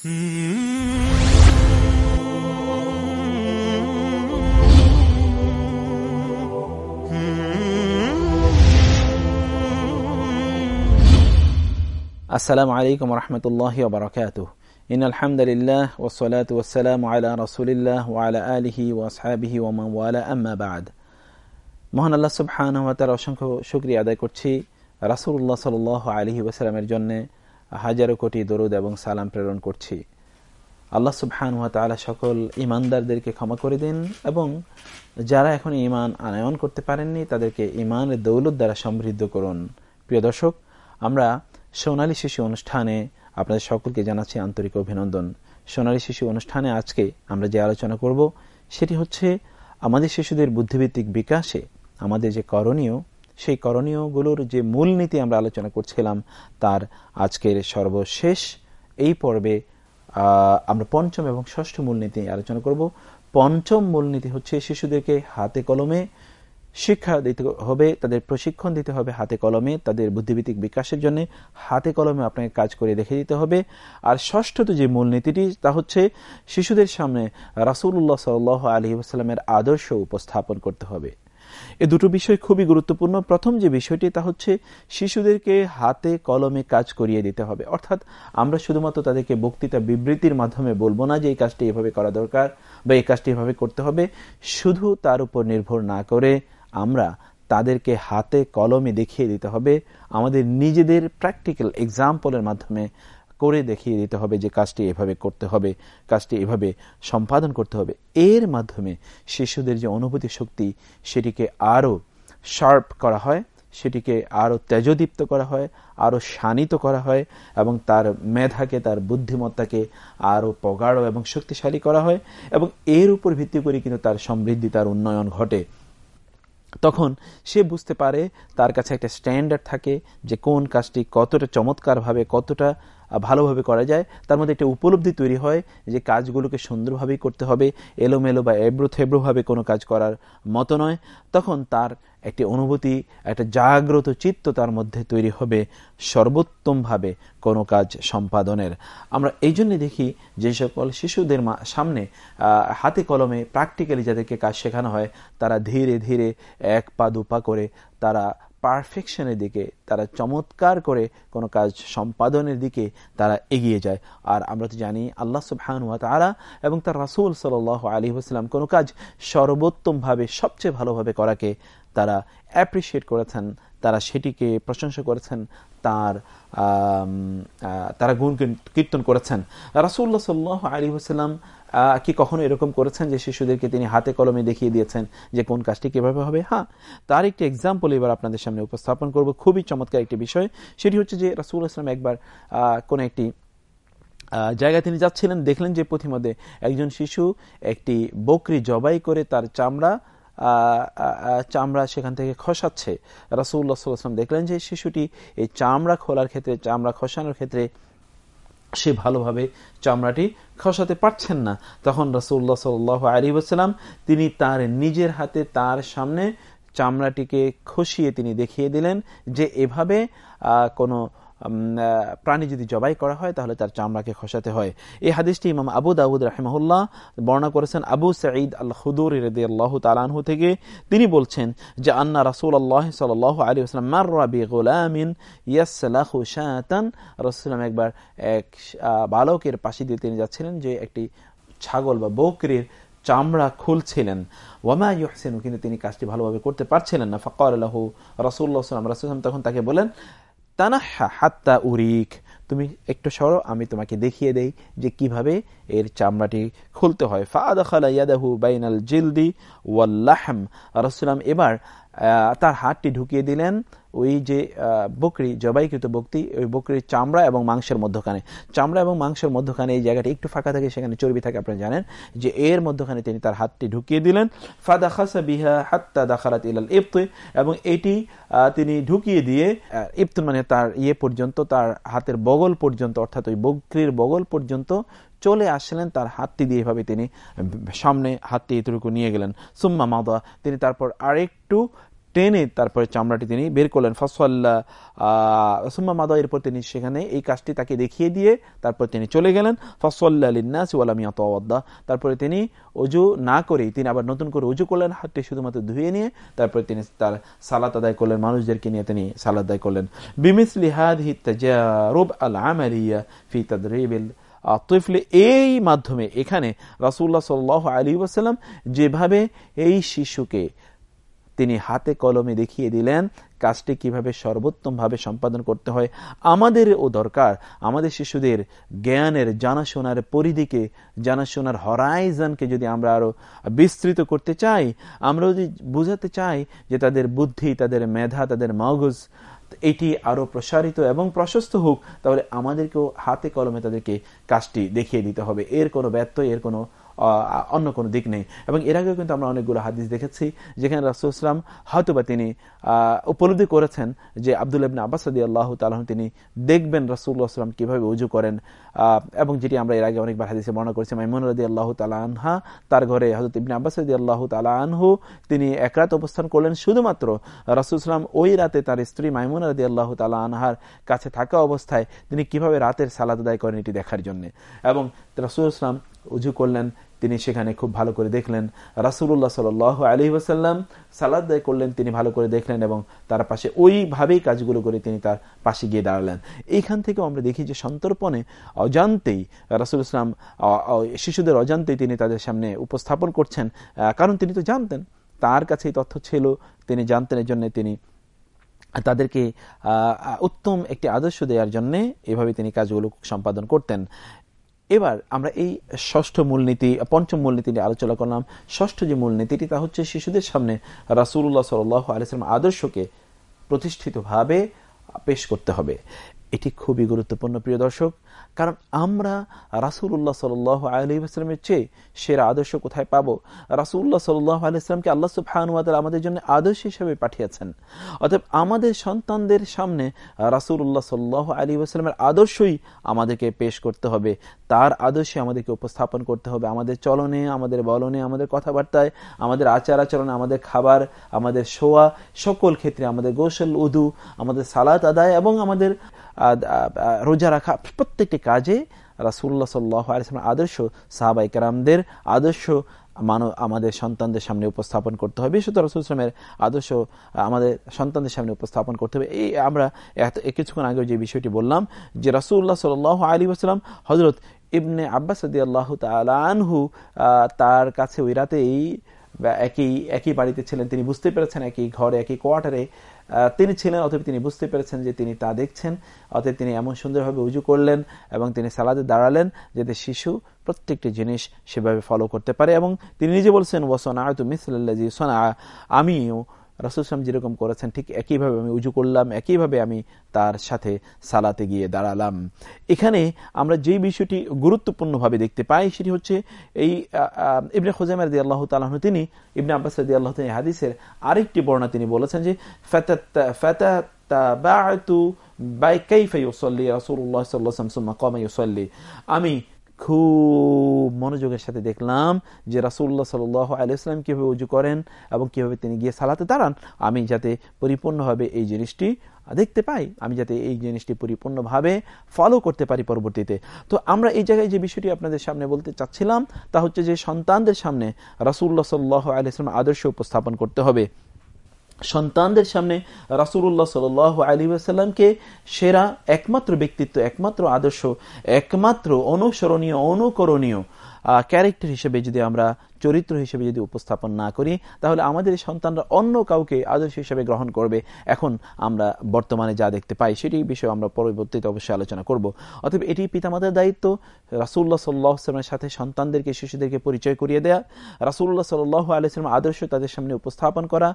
আসসালামু আলাইকুম রহমতুল্লাহ বারকাত ইন আলহামদুলিল্লাহ ওসলাত ওসালাম আলা রসুলিল্লাহ ওয়ালা আলিহি ওয়াসহাবিহি ওয়ালা আম্মা বাদ মহান আল্লাহ সুবহান তার অসংখ্য শুক্রিয়া আদায় করছি রাসুল্লাহ সাল আলহি ওসালামের জন্য। হাজারো কোটি দরুদ এবং সালাম প্রেরণ করছি। আল্লাহ সুবহান তালা সকল ইমানদারদেরকে ক্ষমা করে দিন এবং যারা এখন ইমান আনায়ন করতে পারেননি, তাদেরকে ইমানের দৌলত দ্বারা সমৃদ্ধ করুন। প্রিয় দর্শক, আমরা সোনালী শিশু অনুষ্ঠানে আপনাদের সকলকে জানাচ্ছি আন্তরিক অভিনন্দন। সোনালী শিশু অনুষ্ঠানে আজকে আমরা যে আলোচনা করব, সেটি হচ্ছে আমাদের শিশুদের বুদ্ধিভিত্তিক বিকাশে, আমাদের যে করণীয় সেই করণীয়গুলোর যে মূলনীতি আমরা আলোচনা করছিলাম, তার আজকের সর্বশেষ এই পর্বে আমরা পঞ্চম এবং ষষ্ঠ মূলনীতি আলোচনা করব। পঞ্চম মূলনীতি হচ্ছে শিশুদেরকে হাতে কলমে শিক্ষা দিতে হবে, তাদের প্রশিক্ষণ দিতে হবে হাতে কলমে, তাদের বুদ্ধিভিত্তিক বিকাশের জন্য হাতে কলমে আপনাকে কাজ করে দেখে দিতে হবে। আর ষষ্ঠত যে মূলনীতিটি, তা হচ্ছে শিশুদের সামনে রাসুল্লাহ সাল আলী আসসালামের আদর্শ উপস্থাপন করতে হবে। এ দুটো বিষয় খুবই গুরুত্বপূর্ণ। প্রথম যে বিষয়টি, তা হচ্ছে শিশুদেরকে হাতে কলমে কাজ করিয়ে দিতে হবে। অর্থাৎ আমরা শুধুমাত্র তাদেরকে বক্তৃতা বিবৃতির মাধ্যমে বলব না যে এই কাজটি এভাবে করা দরকার বা এই কাজটি এভাবে করতে হবে। শুধু তার উপর নির্ভর না করে আমরা তাদেরকে হাতে কলমে দেখিয়ে দিতে হবে। আমাদের নিজেদের প্র্যাকটিক্যাল এক্সাম্পলের মাধ্যমে করে দেখিয়ে দিতে হবে যে কাজটি এভাবে করতে হবে, কাজটি এভাবে সম্পাদন করতে হবে। এর মাধ্যমে শিশুদের যে অনুভূতি শক্তি, সেটিকে আরও শার্প করা হয়, সেটিকে আরও তেজদীপ্ত করা হয়, আরও শানিত করা হয় এবং তার মেধাকে, তার বুদ্ধিমত্তাকে আরও প্রগাঢ় এবং শক্তিশালী করা হয় এবং এর উপর ভিত্তি করে কিন্তু তার সমৃদ্ধি, তার উন্নয়ন ঘটে। তখন সে বুঝতে পারে তার কাছে একটা স্ট্যান্ডার্ড থাকে যে কোন কাজটি কতটা চমৎকারভাবে, কতটা ভালোভাবে করা যায়। তার মধ্যে একটা উপলব্ধি তৈরি হয় যে কাজগুলোকে সুন্দরভাবেই করতে হবে। এলোমেলো বা এব্রো থেব্রোভাবে কোনো কাজ করার মতো নয়। তখন তার একটি অনুভূতি, একটা জাগ্রত চিত্ত তার মধ্যে তৈরি হবে সর্বোত্তমভাবে কোনো কাজ সম্পাদনের। আমরা এই জন্যে দেখি যে সকল শিশুদের সামনে হাতে কলমে প্র্যাকটিক্যালি যাদেরকে কাজ শেখানো হয়, তারা ধীরে ধীরে এক পা দুপা করে তারা পারফেকশনের দিকে, তারা চমৎকার করে কোনো কাজ সম্পাদনের দিকে তারা এগিয়ে যায়। আর আমরা তো জানি আল্লাহ সুবহান তারা এবং তার রাসুল সাল আলী হাসলাম কোনো কাজ সর্বোত্তমভাবে, সবচেয়ে ভালোভাবে করাকে তারা অ্যাপ্রিসিয়েট করেছেন। তারা সেটিকে প্রশংসা করেছেন, তার তারা গুণ কীর্তন করেছেন। রাসুল্লাহ সাল্লাহ আলী হুসাল্লাম কি কখনো এরকম করেছেন যে শিশুদেরকে তিনি হাতে কলমে দেখিয়ে দিয়েছেন যে কোন কাজটি কীভাবে হবে? হ্যাঁ তার একটি এক্সাম্পল এবার আপনাদের সামনে উপস্থাপন করব। খুবই চমৎকার একটি বিষয়। সেটি হচ্ছে যে রাসুল ইসলাম একবার কোন একটি জায়গায় তিনি যাচ্ছিলেন, দেখলেন যে পথিমধ্যে একজন শিশু একটি বকরি জবাই করে তার চামড়া চামড়া সেখান থেকে খসাচ্ছে। রাসুল্লাহ দেখলেন যে শিশুটি এই চামড়া খোলার ক্ষেত্রে, চামড়া খসানোর ক্ষেত্রে সে ভালোভাবে চামড়াটি খসাতে পারছেন না। তখন রসুল্লাহ সাল আলী আসসালাম তিনি তার নিজের হাতে তার সামনে চামড়াটিকে খসিয়ে তিনি দেখিয়ে দিলেন যে এভাবে কোনো প্রাণী যদি জবাই করা হয়, তাহলে তার চামড়াকে খসাতে হয়। এই হাদিসটি ইমাম আবু দাউদ রাহেমাহুল্লাহ বর্ণনা করেছেন। আবু সাঈদ আল খুদুর রেদে আল্লাহ তালানহু থেকে তিনি বলছেন যে, আন্না রাসুল আল্লাহ সাল আলী আসলাম মার্রাবি গোলামিন ইয়াসালাহু শাহাতান রসুলাম একবার এক বালকের পাশে দিয়ে তিনি যাচ্ছিলেন যে, একটি ছাগল বা বকরির চামড়া খুলছিলেন। ওয়ামা ইহসেন কিন্তু তিনি কাজটি ভালোভাবে করতে পারছিলেন না। ফকর আল্লাহ রসুল্লাহ সাল্লাম রাসুলাম তখন তাকে বলেন তানাহা হাত্তা উরিক। তুমি একটু সরো, আমি তোমাকে দেখিয়ে দেই যে কীভাবে এর চামড়াটি খুলতে হয়। ইয়াদাহু বাইনাল জিলদি ওয়াল্লাহম রসুলাম এবার তার হাতটি ঢুকিয়ে দিলেন। ওই যে বকরি, জবাইকৃত বক্তি, ওই বকরির চামড়া এবং মাংসের মধ্যখানে। চামড়া এবং মাংসের মধ্যখানে এই জায়গাটা একটু ফাঁকা থাকে, সেখানে চর্বি থাকে, আপনারা জানেন যে এর মধ্যখানে তিনি তার হাতটি ঢুকিয়ে দিলেন। ফাদা খাসা বিহা হাত্তা দাখারাত ইলাল ইফত এবং এটি তিনি ঢুকিয়ে দিয়ে ইফত মানে তার ইয়ে পর্যন্ত, তার হাতের বগল পর্যন্ত, অর্থাৎ ওই বকরির বগল পর্যন্ত চলে আসলেন, তার হাতটি দিয়ে এভাবে তিনি সামনে হাতটি এতটুকু নিয়ে গেলেন। সুম্মা মাদা, তিনি তারপর আরেকটু টেনে তারপরে চামড়াটি তিনি বের করলেন। ফসল্লা সুম্মা মাদা এরপর তিনি সেখানে এই কাজটি তাকে দেখিয়ে দিয়ে তারপর তিনি চলে গেলেন। ফসল্লা লিন্নাস ওয়ালামিয়া তোয়াদ্দা তারপরে তিনি অজু না করেই তিনি আবার নতুন করে উজু করলেন, হাতটি শুধুমাত্র ধুয়ে নিয়ে তারপরে তিনি তার সালাত আদায় করলেন, মানুষদেরকে নিয়ে তিনি সালাদ আদায় করলেন। বিমিসলি হাদহি তাজারুব আল আমালিয়া ফি তাদরিবিল তৈফলে এই মাধ্যমে এখানে রাসুল্লাহ সাল আলী ওয়াসাল্লাম যেভাবে এই শিশুকে তিনি হাতে কলমে দেখিয়ে দিলেন কাজটি কীভাবে সর্বোত্তমভাবে সম্পাদন করতে হয়। আমাদের ও দরকার। আমাদের শিশুদের জ্ঞানের জানাশোনার পরিধিকে, জানাশোনার হরাইজনকে যদি আমরা আরও বিস্তৃত করতে চাই, আমরা যদি বুঝাতে চাই যে তাদের বুদ্ধি, তাদের মেধা, তাদের মগজ, এটি আরও প্রসারিত এবং প্রশস্ত হোক, তাহলে আমাদেরকেও হাতে কলমে তাদেরকে কাজটি দেখিয়ে দিতে হবে। এর কোনো ব্যত্যয়, এর কোনো অন্য কোনো দিক নেই। এবং এর আগেও কিন্তু আমরা অনেকগুলো হাদিস দেখেছি যেখানে রাসুল ইসলাম হয়তোবা তিনি উপলব্ধি করেছেন যে আবদুল ইবনা আব্বাস সদি আল্লাহ তালাহ তিনি দেখবেন রাসুল্লাহ আসলাম কীভাবে উজু করেন। এবং যেটি আমরা এর আগে অনেকবার হাদিসে বর্ণনা করেছি, মাইমুন রদি আল্লাহ তালা আনহা, তার ঘরে হজরত ইবনে আব্বাস রদি আল্লাহ তালা আনহু তিনি এক রাত অবস্থান করলেন। শুধুমাত্র রাসুল ইসলাম ওই রাতে তার স্ত্রী মাইমুন রদি আল্লাহ তালা আনহার কাছে থাকা অবস্থায় তিনি কীভাবে রাতের সালাদ আদায় করেন এটি দেখার জন্য। এবং রাসুল ইসলাম উজু করলেন তিনি সেখানে খুব ভালো করে দেখলেন। রাসুল্লাহ সাল আলী ওসাল্লাম সালাদ দায় করলেন, তিনি ভালো করে দেখলেন এবং তার পাশে ওইভাবেই কাজগুলো করে তিনি তার পাশে গিয়ে দাঁড়ালেন। এইখান থেকেও আমরা দেখি যে সন্তর্পণে অজান্তেই রাসুল ইসলাম শিশুদের অজান্তেই তিনি তাদের সামনে উপস্থাপন করছেন। কারণ তিনি তো জানতেন, তার কাছে এই তথ্য ছিল, তিনি জানতেন এর জন্য তিনি তাদেরকে উত্তম একটি আদর্শ দেওয়ার জন্য এভাবে তিনি কাজগুলো সম্পাদন করতেন। এবার আমরা এই ষষ্ঠ মূলনীতি, পঞ্চম মূলনীতি নিয়ে আলোচনা করলাম। ষষ্ঠ যে মূলনীতিটি, তা হচ্ছে শিশুদের সামনে রাসুল্লাহ সাল আলিয়াল্লাম আদর্শকে প্রতিষ্ঠিতভাবে পেশ করতে হবে। এটি খুবই গুরুত্বপূর্ণ, প্রিয় দর্শক, কারণ আমরা রাসুল্লাহ সাল আলী আসলামের চেয়ে সেরা আদর্শ কোথায় পাব? রাসুল্লাহ সাল্লাহ আলাইসলামকে আল্লাহ সুবাহানুয়াদ আমাদের জন্য আদর্শ হিসেবে পাঠিয়েছেন। অর্থাৎ আমাদের সন্তানদের সামনে রাসুল্লাহ সাল্লাহ আলী আসলামের আদর্শই আমাদেরকে পেশ করতে হবে। তার আদর্শে আমাদেরকে উপস্থাপন করতে হবে। আমাদের চলনে, আমাদের বলনে, আমাদের কথাবার্তায়, আমাদের আচার আচরণে, আমাদের খাবার, আমাদের শোয়া, সকল ক্ষেত্রে আমাদের গোসল, উদু, আমাদের সালাত আদায় এবং আমাদের রোজা রাখা প্রত্যেকটি কাজে রাসুল্লাহ সাল্লাহ আদর্শ সাহাবাই কারামদের আদর্শ মানব, আমাদের সন্তানদের সামনে উপস্থাপন করতে হবে। বিশেষত রসুল ইসলামের আদর্শ আমাদের সন্তানদের সামনে উপস্থাপন করতে হবে। এই আমরা কিছুক্ষণ আগে যে বিষয়টি বললাম, যে রাসুল্লাহ সাল আলী আসলাম হজরত ইবনে আব্বাস আল্লাহ তালহু তার কাছে ওই রাতেই একই একই বাড়িতে ছিলেন। তিনি বুঝতে পেরেছেন একই ঘরে, একই কোয়ার্টারে তিনি ছিলেন অথবা তিনি বুঝতে পেরেছেন যে তিনি তা দেখছেন। অতএব তিনি এমন সুন্দরভাবে উজু করলেন এবং তিনি সালাদে দাঁড়ালেন যাতে শিশু প্রত্যেকটি জিনিস সেভাবে ফলো করতে পারে এবং তিনি নিজে বলছেন ওসোনা আয়তু মিসল্লাজি সোনা আমিও রাসুলসাম যেরকম করেছেন, ঠিক একইভাবে আমি উজু করলাম, একইভাবে আমি তার সাথে সালাতে গিয়ে দাঁড়ালাম। এখানে আমরা যেই বিষয়টি গুরুত্বপূর্ণভাবে দেখতে পাই সেটি হচ্ছে এই ইবনে খোজামের দি আল্লাহ তালাহ তিনি, ইবনে আব্বাস দি আল্লাহ তিনি হাদিসের আরেকটি বর্ণা তিনি বলেছেন যে আমি খুব মনোযোগের সাথে দেখলাম যে রাসুল্লাহ সাল আলাইসলাম কীভাবে উজু করেন এবং কীভাবে তিনি গিয়ে সালাতে দাঁড়ান। আমি যাতে পরিপূর্ণভাবে এই জিনিসটি দেখতে পাই, আমি যাতে এই জিনিসটি পরিপূর্ণভাবে ফলো করতে পারি পরবর্তীতে। তো আমরা এই জায়গায় যে বিষয়টি আপনাদের সামনে বলতে চাচ্ছিলাম, তা হচ্ছে যে সন্তানদের সামনে রাসুল্লাহ সাল্লাহ আলাইসলাম আদর্শ উপস্থাপন করতে হবে। সন্তানদের সামনে রাসুল্লাহ সাল আলী আসাল্লামকে সেরা একমাত্র ব্যক্তিত্ব, একমাত্র আদর্শ, একমাত্র অনুসরণীয়, অনুকরণীয় ক্যারেক্টার হিসেবে যদি আমরা চরিত্র হিসেবে যদি উপস্থাপন না করি, তাহলে আমাদের সন্তানরা অন্য কাউকে আদর্শ হিসেবে গ্রহণ করবে। এখন আমরা বর্তমানে যা দেখতে পাই, সেটি বিষয়ে আমরা পরবর্তীতে অবশ্যই আলোচনা করব। অতএব এটি পিতামাতার দায়িত্ব। রাসুল্লাহ সাল্লাহামের সাথে সন্তানদেরকে, শিশুদেরকে পরিচয় করিয়ে দেয়া। রাসুল্লাহ সাল্লাহ আলিয়াল্লাম আদর্শ তাদের সামনে উপস্থাপন করা।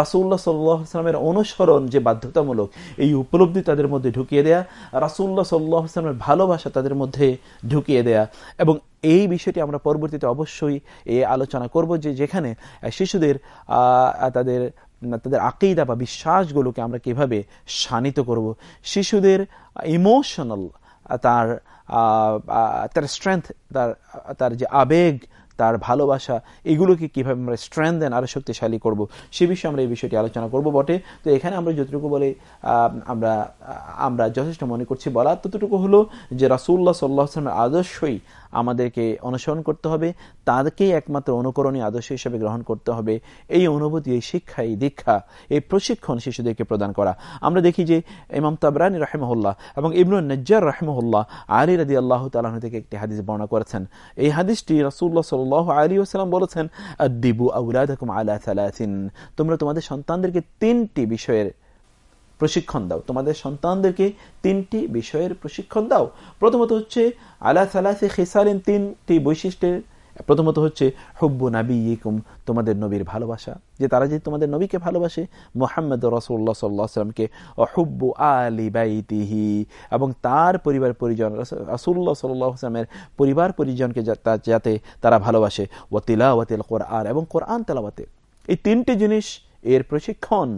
রাসুল্লাহ সাল্লাহামের অনুসরণ যে বাধ্যতামূলক, এই উপলব্ধি তাদের মধ্যে ঢুকিয়ে দেয়া। রাসুল্লাহ সাল্লাহ আসলামের ভালোবাসা তাদের মধ্যে ঢুকিয়ে দেয়া। এবং এই বিষয়টি আমরা পরবর্তীতে অবশ্যই এ আলোচনা করব যে যেখানে শিশুদের তাদের তাদের আকেইদা বা বিশ্বাসগুলোকে আমরা কীভাবে শানিত করব। শিশুদের ইমোশনাল তার তার স্ট্রেংথ তার তার যে আবেগ, তার ভালোবাসা, এগুলোকে কীভাবে আমরা স্ট্রেংথ দেন আরও শক্তিশালী করব, সে বিষয়ে আমরা এই বিষয়টি আলোচনা করব বটে। তো এখানে আমরা যতটুকু বলে আমরা আমরা যথেষ্ট মনে করছি, বলা ততটুকু হলো যে রাসুল্লাহ সাল্লাহ আসলামের আদর্শই আমাদেরকে অনুসরণ করতে হবে, তাদেরকেই একমাত্র অনুকরণীয় আদর্শ হিসেবে গ্রহণ করতে হবে। এই অনুভূতি, এই শিক্ষা, এই দীক্ষা, এই প্রশিক্ষণ শিশুদেরকে প্রদান করা। আমরা দেখি যে ইমাম তাবরানি রাহেমহল্লা এবং ইবনুল নজ্জার রাহেমহল্লা আলী রাদি আল্লাহ তালাহ থেকে একটি হাদিস বর্ণনা করেছেন। এই হাদিসটি রাসুল্লাহ সাল আলী ওসালাম বলেছেন আদিবু আউলাদকুম আলা সালাসিন। তোমরা তোমাদের সন্তানদেরকে তিনটি বিষয়ের প্রশিক্ষণ দাও। তোমাদের সন্তানদেরকে তিনটি বিষয়ের প্রশিক্ষণ দাও। প্রথমত হচ্ছে, আলা সালাসে খেসালেন তিনটি বৈশিষ্ট্যের। প্রথমত হচ্ছে, হব্বু নাবি ইকুম তোমাদের নবীর ভালোবাসা। যে তারা যে তোমাদের নবীকে ভালোবাসে মোহাম্মদ রসুল্লাহ সাল্লাহামকে অহুব্বু আলী বাইতিহি। এবং তার পরিবার পরিজন রসুল্লাহ সাল্লামের পরিবার পরিজনকে যাতে তারা ভালোবাসে। ও তিলাওয়াতিল কোরআন এবং কোরআন তেলাওয়াতে। এই তিনটি জিনিস এর প্রশিক্ষণ,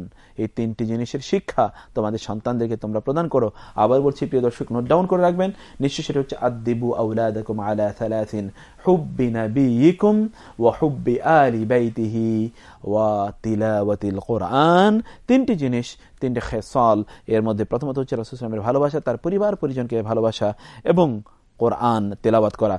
এই তিনটি জিনিসের শিক্ষা তোমাদের সন্তানদেরকে তোমরা প্রদান করো। আবার বলছি, প্রিয় দর্শক নোট ডাউন করে রাখবেন। নিশ্চয় সেটা হচ্ছে আদিবু আউলাদকুম আলা হুব্বি নাবিয়িকুম ওয়া হুব্বি আলি বাইতিহি কোরআন। তিনটি জিনিস, তিনটি খেসল, এর মধ্যে প্রথমত হচ্ছে রাসূলের ভালোবাসা, তার পরিবার পরিজনকে ভালোবাসা এবং কোরআন, তেলাওয়াত করা।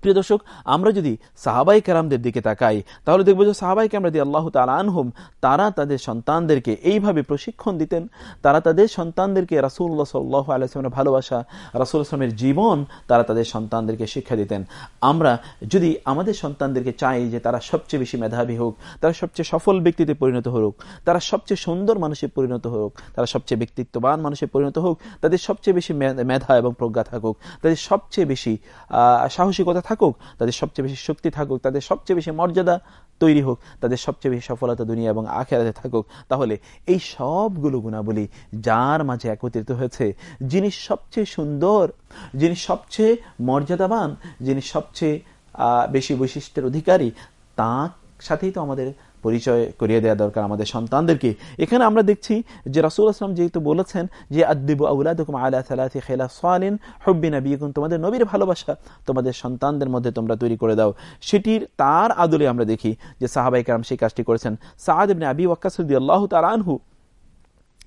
প্রিয় দর্শক, আমরা যদি সাহাবাই কেরামদের দিকে তাকাই, তাহলে দেখব যে সাহাবাই কেরাম রাদি আল্লাহ আনহুম, তারা তাদের সন্তানদেরকে এইভাবে প্রশিক্ষণ দিতেন। তারা তাদের সন্তানদেরকে রাসুল্লাহ সাল্লাহ আলাইসলামের ভালোবাসা রাসুল আসলামের জীবন, তারা তাদের সন্তানদেরকে শিক্ষা দিতেন। আমরা যদি আমাদের সন্তানদেরকে চাই যে তারা সবচেয়ে বেশি মেধাবী হোক, তারা সবচেয়ে সফল ব্যক্তিতে পরিণত হোক, তারা সবচেয়ে সুন্দর মানুষে পরিণত হোক, তারা সবচেয়ে ব্যক্তিত্ববান মানুষে পরিণত হোক, তাদের সবচেয়ে বেশি মেধা এবং প্রজ্ঞা থাকুক, তাদের সবচেয়ে বেশি সাহসিকতা থাকুক, তাদের সবচেয়ে বেশি শক্তি থাকুক, তাদের সবচেয়ে বেশি মর্যাদা তৈরি হোক, তাদের সবচেয়ে বেশি সফলতা দুনিয়া এবং আখেরাতে থাকুক। তাহলে এই সবগুলো গুণাবলী যার মাঝে একত্রিত হয়েছে, যিনি সবচেয়ে সুন্দর, যিনি সবচেয়ে মর্যাদাবান, যিনি সবচেয়ে বেশি বৈশিষ্ট্যের অধিকারী, তার সাথেই তো আমাদের পরিচয় করিয়ে দেওয়া দরকার আমাদের সন্তানদেরকে। এখানে আমরা দেখছি যে রাসুল আসলাম যেহেতু বলেছেন যে আদিব আউলাদুকুম আলা সালাতি খেলা সোয়ালিন হব্বিনা বিয়েকুন তোমাদের নবীর ভালোবাসা তোমাদের সন্তানদের মধ্যে তোমরা তৈরি করে দাও। সেটির তার আদলে আমরা দেখি যে সাহাবাইকার সেই কাজটি করেছেন। সাহাদ আবি ওয়াক্কাসুদ্দি আল্লাহ তার আনহু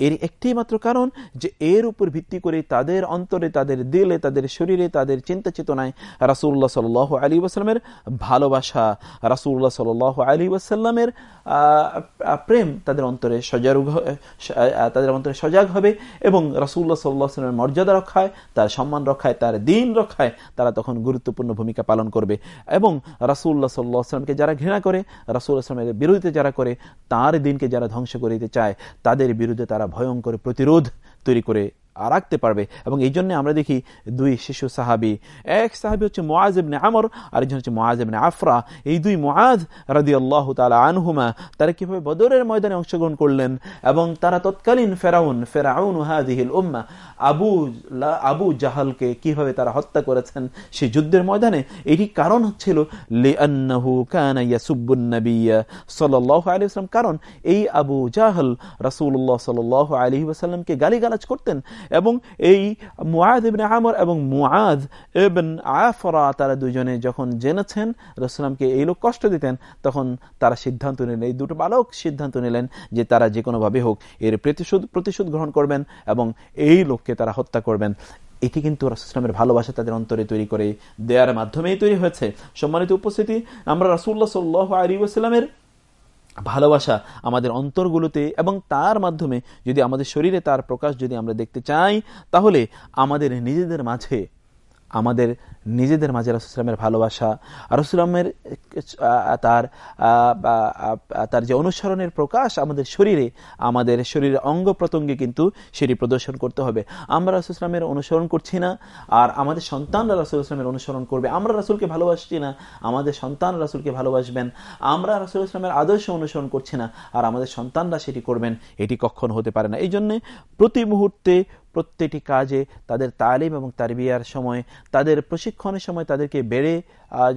এর একটি মাত্র কারণ যে এর উপর ভিত্তি করে তাদের অন্তরে, তাদের দিলে, তাদের শরীরে, তাদের চিন্তা চেতনায় রাসুল্লাহ সাল আলী ওয়াসাল্লামের ভালোবাসা রাসুল্লাহ সাল আলী ওয়াসাল্লামের প্রেম তাদের অন্তরে সজাগ তাদের অন্তরে সজাগ হবে এবং রাসুল্লাহ সাল্লাহ সাল্লামের মর্যাদা রক্ষায়, তার সম্মান রক্ষায়, তার দিন রক্ষায় তারা তখন গুরুত্বপূর্ণ ভূমিকা পালন করবে এবং রাসুল্লাহ সাল্লাহ যারা ঘৃণা করে রাসুল আসলামের বিরোধিতা যারা করে, তার দিনকে যারা ধ্বংস করিতে চায়, তাদের বিরুদ্ধে তারা ভয়ঙ্কর প্রতিরোধ তৈরি করে রাখতে পারবে। এবং এই জন্য আমরা দেখি দুই শিশু সাহাবি, এক সাহাবি হচ্ছে মোয়াজ ইবনে আমর, আরেকজন হচ্ছে মোয়াজ ইবনে আফরা। এই দুই মোয়াজ রাদি আল্লাহ তালা আনহুমা, তারা কীভাবে বদরের ময়দানে অংশগ্রহণ করলেন এবং তারা তৎকালীন ফেরাউন ফেরাউন হাদিহিল উম্মা, আবু আবু জাহালকে কীভাবে তারা হত্যা করেছেন সেই যুদ্ধের ময়দানে এটি কারণ হচ্ছিল লিআন্নাহু কানা ইয়াসুব্বুন নাবিয়্যা সাল্লাল্লাহু আলাইহি ওয়াসাল্লাম। কারণ এই আবু জাহল রাসূলুল্লাহ সাল্লাল্লাহু আলাইহি ওয়াসাল্লামকে গালিগালাজ করতেন। এবং এই মুআদ ইবনে আমর এবং মুআদ ইবন আফরা তারা দুজনে যখন জেনেছেন রসুলামকে এই লোক কষ্ট দিতেন, তখন তারা সিদ্ধান্ত নিলেন, এই দুটো বালক সিদ্ধান্ত নিলেন যে তারা যে কোনোভাবে হোক এর প্রতিশোধ প্রতিশোধ গ্রহণ করবেন এবং এই লোককে তারা হত্যা করবেন। এটি কিন্তু রাসুলামের ভালোবাসা তাদের অন্তরে তৈরি করে দেওয়ার মাধ্যমেই তৈরি হয়েছে। সম্মানিত উপস্থিতি, আমরা রাসুল্লাহ সাল্লাহ আলী ওসালামের ভালোবাসা আমাদের অন্তরগুলোতে এবং তার মাধ্যমে যদি আমাদের শরীরে তার প্রকাশ যদি আমরা দেখতে চাই, তাহলে আমাদের নিজেদের মাঝে আমাদের নিজেদের মাঝে রাসুলামের ভালোবাসা রসুলামের তার তার যে অনুসরণের প্রকাশ আমাদের শরীরে, আমাদের শরীরের অঙ্গ প্রত্যঙ্গে কিন্তু সেটি প্রদর্শন করতে হবে। আমরা রাসুলামের অনুসরণ করছি না, আর আমাদের সন্তানরা রাসুল ইসলামের অনুসরণ করবে। আমরা রাসুলকে ভালোবাসছি না, আমাদের সন্তান রাসুলকে ভালোবাসবেন। আমরা রাসুল ইসলামের আদর্শ অনুসরণ করছি না, আর আমাদের সন্তানরা সেটি করবেন, এটি কখন হতে পারে না। এই জন্যে প্রতি মুহূর্তে প্রত্যেকটি কাজে তাদের তালিম এবং তারবিয়ার সময় তাদের প্রশিক্ষণের সময় তাদেরকে বেড়ে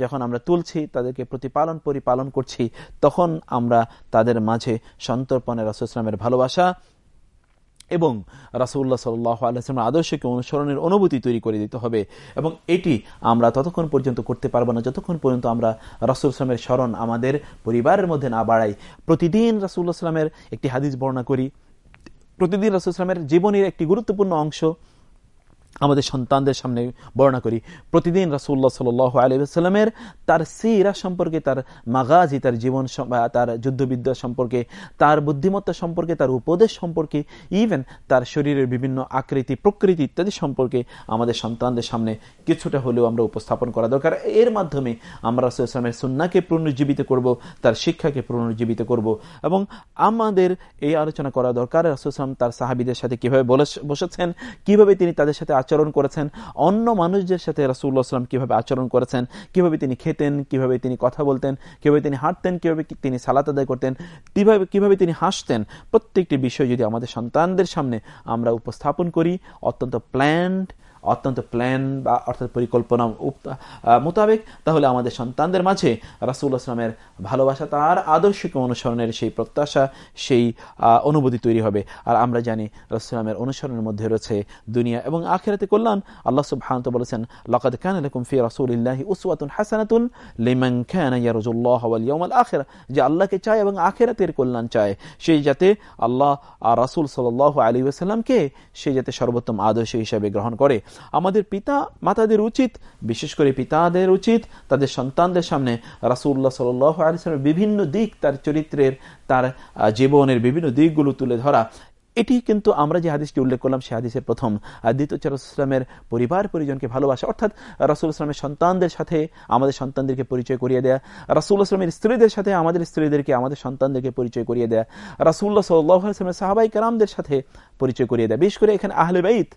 যখন আমরা তুলছি, তাদেরকে প্রতিপালন, পরিপালন করছি, তখন আমরা তাদের মাঝে সন্তর্পণে রাসুলামের ভালোবাসা এবং রাসুল্লাহ সাল্লাহ আল্লাহামের আদর্শকে অনুসরণের অনুভূতি তৈরি করে দিতে হবে। এবং এটি আমরা ততক্ষণ পর্যন্ত করতে পারব না, যতক্ষণ পর্যন্ত আমরা রাসুল ইসলামের স্মরণ আমাদের পরিবারের মধ্যে না বাড়াই। প্রতিদিন রাসুল্লাহ সাল্লামের একটি হাদিস বর্ণনা করি। প্রতিদিন রাসুল ইসলামের জীবনের একটি গুরুত্বপূর্ণ অংশ আমাদের সন্তানদের সামনে বর্ণনা করি। প্রতিদিন রাসুল্লাহ সাল আলহামের তার সিরা সম্পর্কে, তার মাগাজি, তার জীবন তার যুদ্ধবিদ্যা সম্পর্কে, তার বুদ্ধিমত্তা সম্পর্কে, তার উপদেশ সম্পর্কে ইভেন তার শরীরের বিভিন্ন আকৃতি, প্রকৃতি ইত্যাদি সম্পর্কে আমাদের সন্তানদের সামনে কিছুটা হলেও আমরা উপস্থাপন করা দরকার। এর মাধ্যমে আমরা রাসুল ইসলামের সুন্নাকে পুনর্জীবিত করব, তার শিক্ষাকে পুনর্জীবিত করব এবং আমাদের এই আলোচনা করা দরকার। রাসুল ইসলাম তার সাহাবিদের সাথে কীভাবে বসেছেন, কীভাবে তিনি তাদের সাথে আচরণ করেছেন, অন্য মানুষদের সাথে রাসুল্লাহ আসলাম কীভাবে আচরণ করেছেন, কীভাবে তিনি খেতেন, কীভাবে তিনি কথা বলতেন, কীভাবে তিনি হাঁটতেন, কীভাবে তিনি সালাত আদায় করতেন, কীভাবে কীভাবে তিনি হাসতেন, প্রত্যেকটি বিষয় যদি আমাদের সন্তানদের সামনে আমরা উপস্থাপন করি, অত্যন্ত প্ল্যান্ড অত্যন্ত প্ল্যান বা অর্থাৎ পরিকল্পনা মোতাবেক, তাহলে আমাদের সন্তানদের মাঝে রাসুল আসলামের ভালোবাসা, তার আদর্শকে অনুসরণের সেই প্রত্যাশা, সেই অনুভূতি তৈরি হবে। আর আমরা জানি রসুলামের অনুসরণের মধ্যে রয়েছে দুনিয়া এবং আখেরাতে কল্যাণ। আল্লাহ সুবহানত বলেছেন, লকাদ খান ফি রাসুলিল্লাহি উসওয়াতুন হাসানাতুন লিমান খান ইয়ারজুল্লাহ ওয়াল ইয়াউমাল আখিরা. যে আল্লাহকে চায় এবং আখেরাতের কল্যাণ চায় সেই যাতে আল্লাহ আর রাসূল সাল্লাল্লাহু আলাইহি ওয়াসাল্লামকে সেই যাতে সর্বোত্তম আদর্শ হিসাবে গ্রহণ করে। আমাদের পিতা, মাতাদের উচিত, বিশেষ করে পিতাদের উচিত, তাদের সন্তানদের সামনে রাসুল্লাহ সাল্লামের বিভিন্ন দিক, তার চরিত্রের, তার জীবনের বিভিন্ন দিকগুলো তুলে ধরা। এটি কিন্তু আমরা যে হাদিসটি উল্লেখ করলাম, সে হাদিসের প্রথম আর দ্বিতীয় ইসলামের পরিবার পরিজনকে ভালোবাসা। অর্থাৎ রাসুল ইসলামের সন্তানদের সাথে আমাদের সন্তানদেরকে পরিচয় করিয়ে দেয়া রাসুল ইসলামের স্ত্রীদের সাথে আমাদের স্ত্রীদেরকে, আমাদের সন্তানদেরকে পরিচয় করিয়ে দেয়া রাসুল্লাহ সাল্লাহ আসলামের সাহাবাই কালামদের সাথে পরিচয় করিয়ে দেয়। বিশেষ করে এখানে আহলে বাইত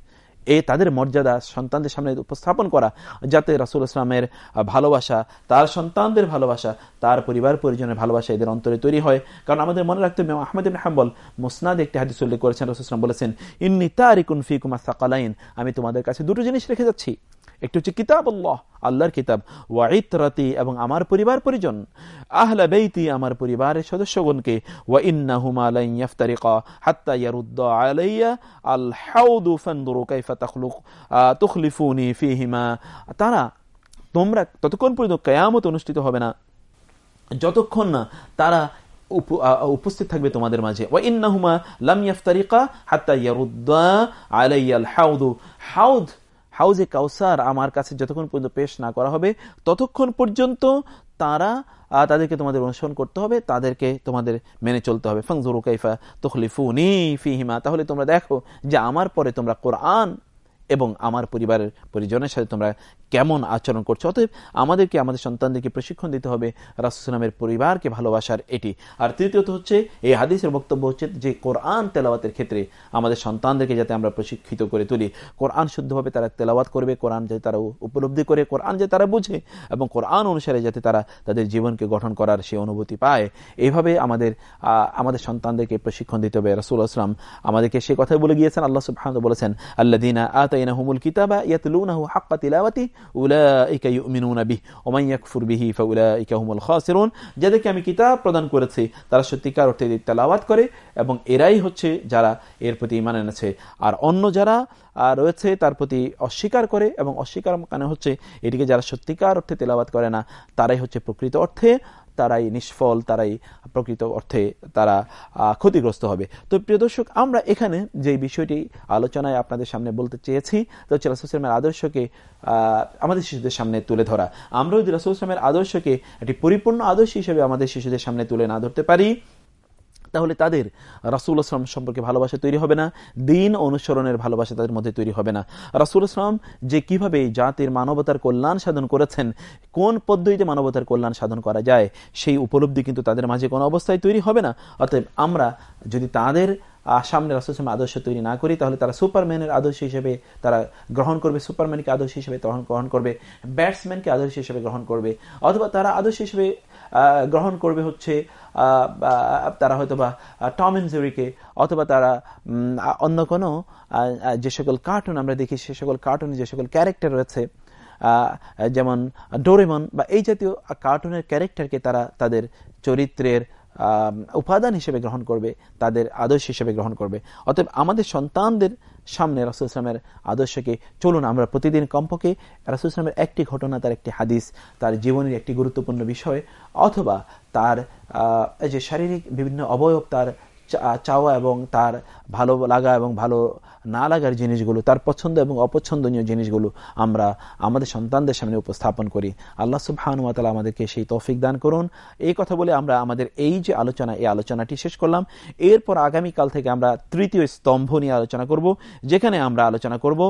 এ তাদের মর্যাদা সন্তানদের সামনে উপস্থাপন করা, যাতে রাসুল ইসলামের ভালোবাসা, তার সন্তানদের ভালোবাসা, তার পরিবার পরিজনের ভালোবাসা এদের অন্তরে তৈরি হয়। কারণ আমাদের মনে রাখতে হবে আহমেদ হাম্বল মুসনাদ একটি হাদিস উল্লেখ করেছেন, রসুল ইসলাম বলেছেন, ইন্নি তারিকুন ফিকুমা সাকালাইন আমি তোমাদের কাছে দুটো জিনিস রেখে যাচ্ছি। একটু হচ্ছে কিতাব আল্লাহ আল্লাহর কিতাব। ওয়াইতরাতি এবং আমার পরিবার পরিজন। আহলা বেইতি, আমার পরিবারের সদস্যগণকে। ওয়া ইন্নাহুমা হাত্তা ইয়ারুদ্দা আলাইয়া, আল হাউদু ফানদুরু কাইফা তাখলুক তুখলিফুনি ফিহিমা। তারা, তোমরা ততক্ষণ পর্যন্ত কেয়ামত অনুষ্ঠিত হবে না। যতক্ষণ না তারা উপস্থিত থাকবে তোমাদের মাঝে। ওয়া ইন্নাহুমা লাম ইয়াফতারিকা হাত্তা ইয়ারুদ্দা আলাইয়া আল হাউদু। হাউদ হাউজে কাউসার আমার কাছে যতক্ষণ পর্যন্ত পেশ না করা হবে, ততক্ষণ পর্যন্ত তারা তাদেরকে তোমাদের অনুসরণ করতে হবে, তাদেরকে তোমাদের মেনে চলতে হবে। ফাংজুরু কাইফা তখলিফুনি ফিহিমা। তাহলে তোমরা দেখো যে আমার পরে তোমরা কোরআন এবং আমার পরিবারের পরিজনের সাথে তোমরা কেমন আচরণ করছ? অতএব আমাদেরকে, আমাদের সন্তানদেরকে প্রশিক্ষণ দিতে হবে রাসুলামের পরিবারকে ভালোবাসার এটি। আর তৃতীয়ত হচ্ছে, এই হাদিসের বক্তব্য হচ্ছে যে কোরআন তেলাওয়াতের ক্ষেত্রে আমাদের সন্তানদেরকে যাতে আমরা প্রশিক্ষিত করে তুলি। কোরআন শুদ্ধভাবে তারা তেলাওয়াত করবে, কোরআন যাতে তারা উপলব্ধি করে, কোরআন যাতে তারা বুঝে এবং কোরআন অনুসারে যাতে তারা তাদের জীবনকে গঠন করার সেই অনুভূতি পায়। এইভাবে আমাদের আমাদের সন্তানদেরকে প্রশিক্ষণ দিতে হবে রাসুল আসলাম আমাদেরকে সে কথাই বলে গিয়েছেন, আল্লাহ সুবাহ বলেছেন আল্লাহ দিনা কিতাবা ইয়াতলুনাহু হাক্কা তিলাওয়াতি উলাইকা ইউমিনুনা বিহি ওয়া মান ইয়াকফুর বিহি ফাউলাইকা হুমুল খাসিরুন যাদেরকে আমি কিতাব প্রদান করেছি, তারা সত্যিকার অর্থে তেলাওয়াত করে এবং এরাই হচ্ছে যারা এর প্রতি ইমান এনেছে। আর অন্য যারা রয়েছে, তার প্রতি অস্বীকার করে এবং অস্বীকার মানে হচ্ছে এটিকে যারা সত্যিকার অর্থে তেলাওয়াত করে না, তারাই হচ্ছে প্রকৃত অর্থে তারাই নিষ্ফল, তারাই প্রকৃত অর্থে তারা ক্ষতিগ্রস্ত হবে। তো প্রিয় দর্শক, আমরা এখানে যে বিষয়টি আলোচনায় আপনাদের সামনে বলতে চেয়েছি, তো হচ্ছে আদর্শকে আমাদের শিশুদের সামনে তুলে ধরা। আমরা যদি রাসুলামের আদর্শকে, একটি পরিপূর্ণ আদর্শ হিসেবে আমাদের শিশুদের সামনে তুলে না ধরতে পারি তাহলে তাদের রাসুল আসলাম সম্পর্কে ভালোবাসা তৈরি হবে না, দিন অনুসরণের ভালোবাসা তাদের মধ্যে তৈরি হবে না। রাসুল আসলাম যে কীভাবে জাতির মানবতার কল্যাণ সাধন করেছেন, কোন পদ্ধতিতে মানবতার কল্যাণ সাধন করা যায়, সেই উপলব্ধি কিন্তু তাদের মাঝে কোনো অবস্থায় তৈরি হবে না। অতএব আমরা যদি তাদের সামনে রাসুল আদর্শ তৈরি না করি, তাহলে তারা সুপারম্যানের আদর্শ হিসেবে তারা গ্রহণ করবে, সুপারম্যানকে আদর্শ হিসেবে গ্রহণ করবে, ব্যাটসম্যানকে আদর্শ হিসেবে গ্রহণ করবে, অথবা তারা আদর্শ হিসেবে গ্রহণ করবে হচ্ছে তারা হয়তো বা টম এন্ড জেরিকে অথবা তারা অন্য কোনো যে সকল কার্টুন আমরা দেখি, সে সকল কার্টুনে যে সকল ক্যারেক্টার রয়েছে যেমন ডোরেমন বা এই জাতীয় কার্টুনের ক্যারেক্টারকে তারা তাদের চরিত্রের উপাদান হিসেবে গ্রহণ করবে, তাদের আদর্শ হিসেবে গ্রহণ করবে। অতএব আমাদের সন্তানদের সামনে রাসুল ইসলামের আদর্শকে চলুন আমরা প্রতিদিন কমপক্ষে রাসুল ইসলামের একটি ঘটনা, তার একটি হাদিস, তার জীবনের একটি গুরুত্বপূর্ণ বিষয়, অথবা তার যে শারীরিক বিভিন্ন অবয়ব তার চাওয়া এবং তার ভালো লাগা এবং ভালো না লাগার জিনিসগুলো, তার পছন্দ এবং অপছন্দনীয় জিনিসগুলো আমরা আমাদের সন্তানদের সামনে উপস্থাপন করি। আল্লাহ সুবাহানুমাতালা আমাদেরকে সেই তৌফিক দান করুন। এই কথা বলে আমরা আমাদের এই যে আলোচনা, এই আলোচনাটি শেষ করলাম। এরপর আগামীকাল থেকে আমরা তৃতীয় স্তম্ভ নিয়ে আলোচনা করব, যেখানে আমরা আলোচনা করব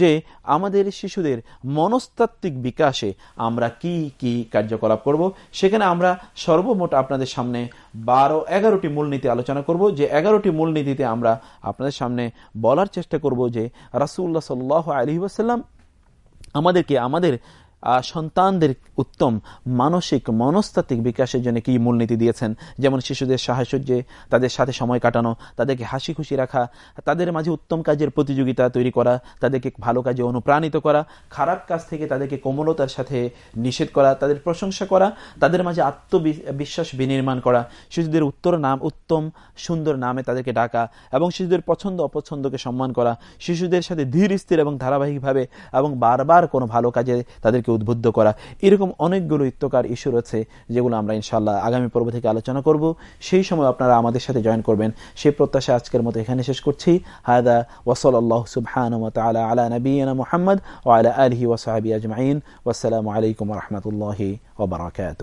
যে আমাদের শিশুদের মনস্তাত্ত্বিক বিকাশে আমরা কি কি কার্যকলাপ করব। সেখানে আমরা সর্বমোট আপনাদের সামনে বারো, এগারোটি মূলনীতি আলোচনা করব। যে এগারোটি মূলনীতিতে আমরা আপনাদের সামনে বলার চেষ্টা করব যে রাসুল্লাহ সাল্লাহ আলহি ওয়াসাল্লাম আমাদেরকে, আমাদের সন্তানদের উত্তম মানসিক মনস্তাত্ত্বিক বিকাশের জন্য কি মূলনীতি দিয়েছেন? যেমন শিশুদের সাহায্যে তাদের সাথে সময় কাটানো, তাদেরকে হাসি খুশি রাখা, তাদের মাঝে উত্তম কাজের প্রতিযোগিতা তৈরি করা, তাদেরকে ভালো কাজে অনুপ্রাণিত করা, খারাপ কাজ থেকে তাদেরকে কোমলতার সাথে নিষেধ করা, তাদের প্রশংসা করা, তাদের মাঝে আত্মবিশ্বাস বিনির্মাণ করা, শিশুদের উত্তর নাম, উত্তম সুন্দর নামে তাদেরকে ডাকা এবং শিশুদের পছন্দ অপছন্দকে সম্মান করা, শিশুদের সাথে ধীর, স্থির এবং ধারাবাহিকভাবে এবং বারবার কোনো ভালো কাজে তাদেরকে তাদেরকে উদ্বুদ্ধ করা। এরকম অনেকগুলো ইত্যকার ইস্যু রয়েছে, যেগুলো আমরা ইনশাল্লাহ আগামী পর্ব থেকে আলোচনা করব। সেই সময় আপনারা আমাদের সাথে জয়েন করবেন। সেই প্রত্যাশা আজকের মতো এখানে শেষ করছি। হায়দা ওসল আল্লাহ সুবহান আলা নবীনা মোহাম্মদ ও আলা আলহি ওসাহাবি আজমাইন। ওসালামু আলাইকুম রহমতুল্লাহ ওবরাকাত